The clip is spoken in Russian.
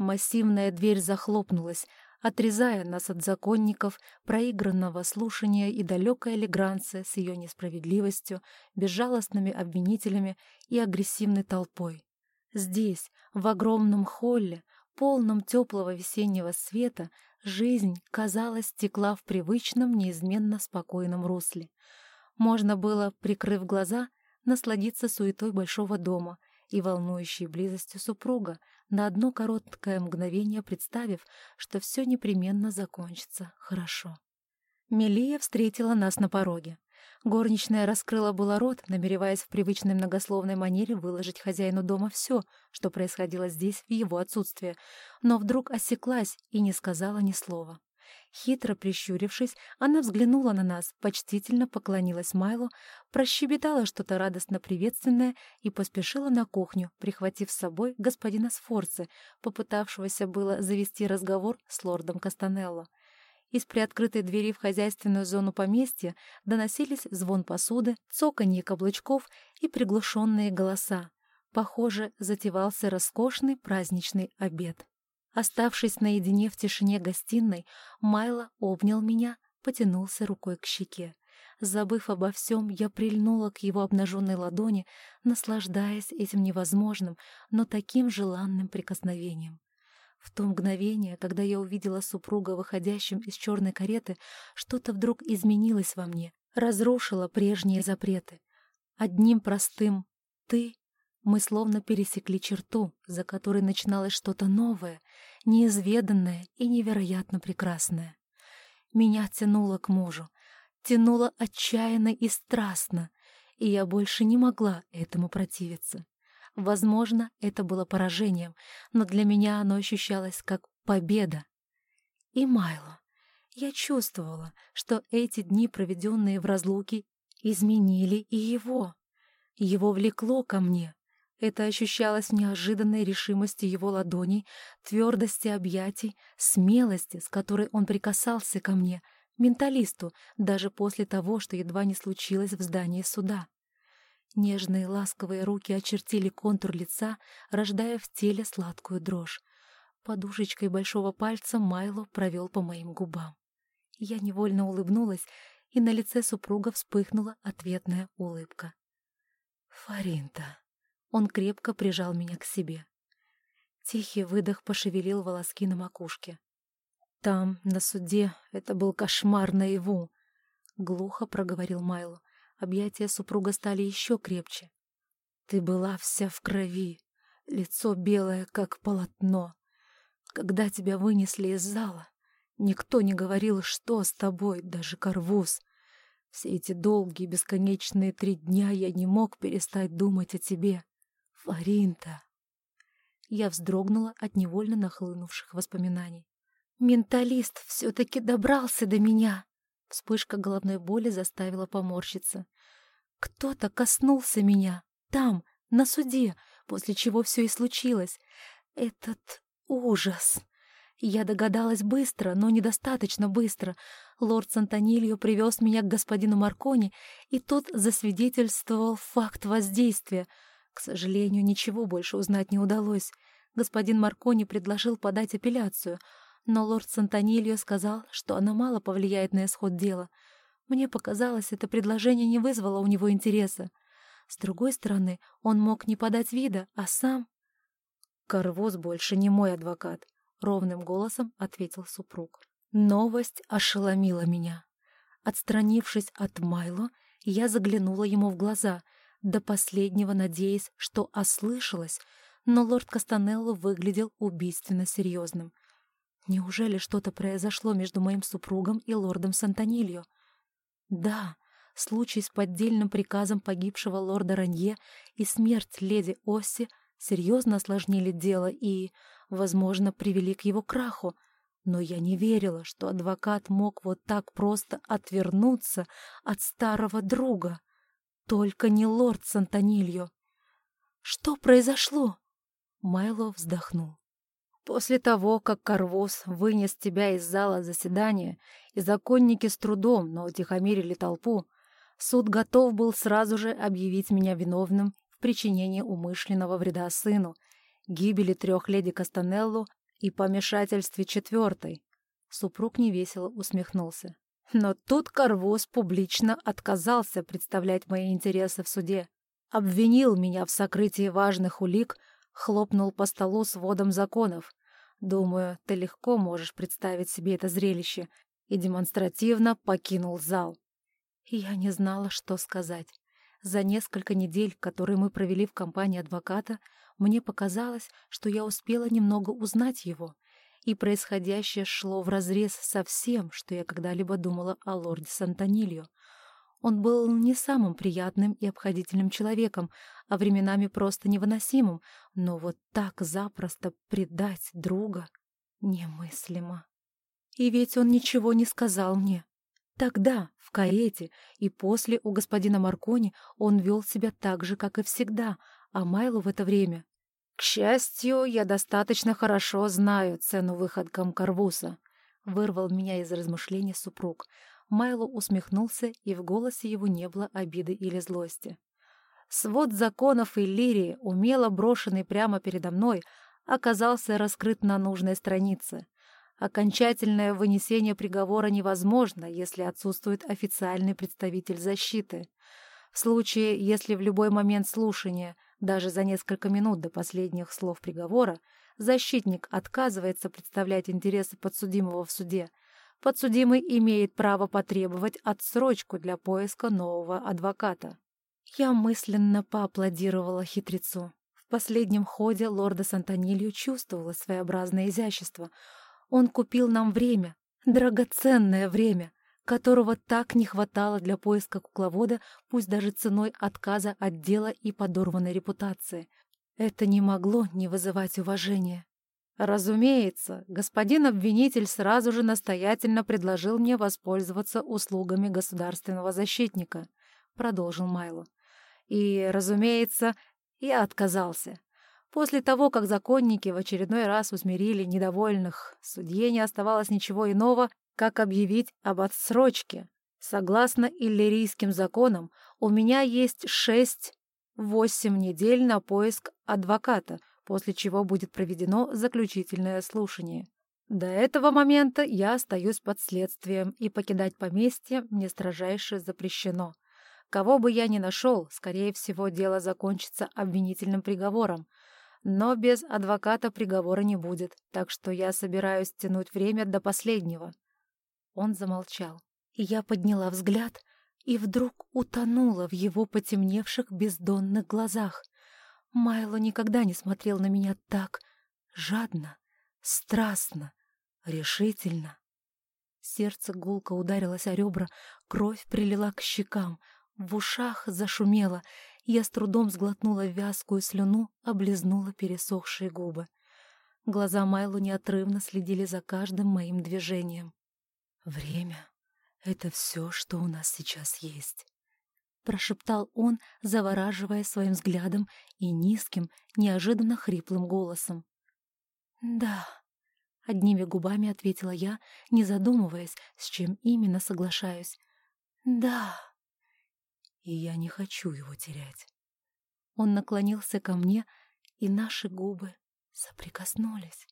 Массивная дверь захлопнулась, отрезая нас от законников, проигранного слушания и далекой Легранция с ее несправедливостью, безжалостными обвинителями и агрессивной толпой. Здесь, в огромном холле, полном теплого весеннего света, жизнь, казалось, текла в привычном, неизменно спокойном русле. Можно было, прикрыв глаза, насладиться суетой большого дома и волнующей близостью супруга, на одно короткое мгновение представив, что все непременно закончится хорошо. Мелия встретила нас на пороге. Горничная раскрыла было рот, намереваясь в привычной многословной манере выложить хозяину дома все, что происходило здесь в его отсутствие, но вдруг осеклась и не сказала ни слова. Хитро прищурившись, она взглянула на нас, почтительно поклонилась Майлу, прощебетала что-то радостно-приветственное и поспешила на кухню, прихватив с собой господина Сфорцы, попытавшегося было завести разговор с лордом Кастанелло. Из приоткрытой двери в хозяйственную зону поместья доносились звон посуды, цоканье каблучков и приглушенные голоса. Похоже, затевался роскошный праздничный обед. Оставшись наедине в тишине гостиной, Майло обнял меня, потянулся рукой к щеке. Забыв обо всем, я прильнула к его обнаженной ладони, наслаждаясь этим невозможным, но таким желанным прикосновением. В то мгновение, когда я увидела супруга выходящим из черной кареты, что-то вдруг изменилось во мне, разрушило прежние запреты. Одним простым «ты» мы словно пересекли черту, за которой начиналось что-то новое, неизведанное и невероятно прекрасное. Меня тянуло к мужу, тянуло отчаянно и страстно, и я больше не могла этому противиться. Возможно, это было поражением, но для меня оно ощущалось как победа. И Майло. Я чувствовала, что эти дни, проведенные в разлуке, изменили и его. Его влекло ко мне. Это ощущалось в неожиданной решимости его ладоней, твердости объятий, смелости, с которой он прикасался ко мне, менталисту, даже после того, что едва не случилось в здании суда. Нежные ласковые руки очертили контур лица, рождая в теле сладкую дрожь. Подушечкой большого пальца Майло провел по моим губам. Я невольно улыбнулась, и на лице супруга вспыхнула ответная улыбка. «Фаринта!» Он крепко прижал меня к себе. Тихий выдох пошевелил волоски на макушке. «Там, на суде, это был кошмар наяву!» — глухо проговорил Майло. Объятия супруга стали еще крепче. Ты была вся в крови, лицо белое, как полотно. Когда тебя вынесли из зала, никто не говорил, что с тобой, даже Карвуз. Все эти долгие, бесконечные три дня я не мог перестать думать о тебе. Фаринта. Я вздрогнула от невольно нахлынувших воспоминаний. Менталист все-таки добрался до меня. Вспышка головной боли заставила поморщиться. Кто-то коснулся меня, там, на суде, после чего все и случилось. Этот ужас. Я догадалась быстро, но недостаточно быстро. Лорд Сантонильо привез меня к господину Маркони, и тот засвидетельствовал факт воздействия. К сожалению, ничего больше узнать не удалось. Господин Маркони предложил подать апелляцию — но лорд Сантонильо сказал, что она мало повлияет на исход дела. Мне показалось, это предложение не вызвало у него интереса. С другой стороны, он мог не подать вида, а сам... «Карвоз больше не мой адвокат», — ровным голосом ответил супруг. Новость ошеломила меня. Отстранившись от Майло, я заглянула ему в глаза, до последнего надеясь, что ослышалась, но лорд Кастанелло выглядел убийственно серьезным. Неужели что-то произошло между моим супругом и лордом Сантонильо? Да, случай с поддельным приказом погибшего лорда Ранье и смерть леди Осси серьезно осложнили дело и, возможно, привели к его краху, но я не верила, что адвокат мог вот так просто отвернуться от старого друга. Только не лорд Сантонильо. Что произошло? Майло вздохнул. После того, как Карвоз вынес тебя из зала заседания, и законники с трудом, но утихомирили толпу, суд готов был сразу же объявить меня виновным в причинении умышленного вреда сыну, гибели трех леди Кастанеллу и помешательстве четвертой. Супруг невесело усмехнулся. Но тут Карвоз публично отказался представлять мои интересы в суде. Обвинил меня в сокрытии важных улик, хлопнул по столу с водом законов. Думаю, ты легко можешь представить себе это зрелище, и демонстративно покинул зал. Я не знала, что сказать. За несколько недель, которые мы провели в компании адвоката, мне показалось, что я успела немного узнать его, и происходящее шло вразрез со всем, что я когда-либо думала о лорде Сантонильо. Он был не самым приятным и обходительным человеком, а временами просто невыносимым, но вот так запросто предать друга немыслимо. И ведь он ничего не сказал мне. Тогда, в карете, и после у господина Маркони он вел себя так же, как и всегда, а Майлу в это время «К счастью, я достаточно хорошо знаю цену выходкам Карвуса», — вырвал меня из размышлений супруг. Майло усмехнулся, и в голосе его не было обиды или злости. Свод законов Иллирии, умело брошенный прямо передо мной, оказался раскрыт на нужной странице. Окончательное вынесение приговора невозможно, если отсутствует официальный представитель защиты. В случае, если в любой момент слушания — даже за несколько минут до последних слов приговора защитник отказывается представлять интересы подсудимого в суде. Подсудимый имеет право потребовать отсрочку для поиска нового адвоката. Я мысленно поаплодировала хитрецу. В последнем ходе лорда Сантонилью чувствовала своеобразное изящество. Он купил нам время, драгоценное время, которого так не хватало для поиска кукловода, пусть даже ценой отказа от дела и подорванной репутации. Это не могло не вызывать уважения. Разумеется, господин обвинитель сразу же настоятельно предложил мне воспользоваться услугами государственного защитника, продолжил Майло. И, разумеется, я отказался. После того, как законники в очередной раз усмирили недовольных, судье не оставалось ничего иного, как объявить об отсрочке. Согласно иллирийским законам, у меня есть шесть-восемь недель на поиск адвоката, после чего будет проведено заключительное слушание. До этого момента я остаюсь под следствием, и покидать поместье мне строжайше запрещено. Кого бы я ни нашел, скорее всего, дело закончится обвинительным приговором. Но без адвоката приговора не будет, так что я собираюсь тянуть время до последнего. Он замолчал. Я подняла взгляд и вдруг утонула в его потемневших бездонных глазах. Майло никогда не смотрел на меня так жадно, страстно, решительно. Сердце гулко ударилось о ребра, кровь прилила к щекам, в ушах зашумело, я с трудом сглотнула вязкую слюну, облизнула пересохшие губы. Глаза Майло неотрывно следили за каждым моим движением. «Время — это все, что у нас сейчас есть», — прошептал он, завораживая своим взглядом и низким, неожиданно хриплым голосом. «Да», — одними губами ответила я, не задумываясь, с чем именно соглашаюсь. «Да». И я не хочу его терять. Он наклонился ко мне, и наши губы соприкоснулись.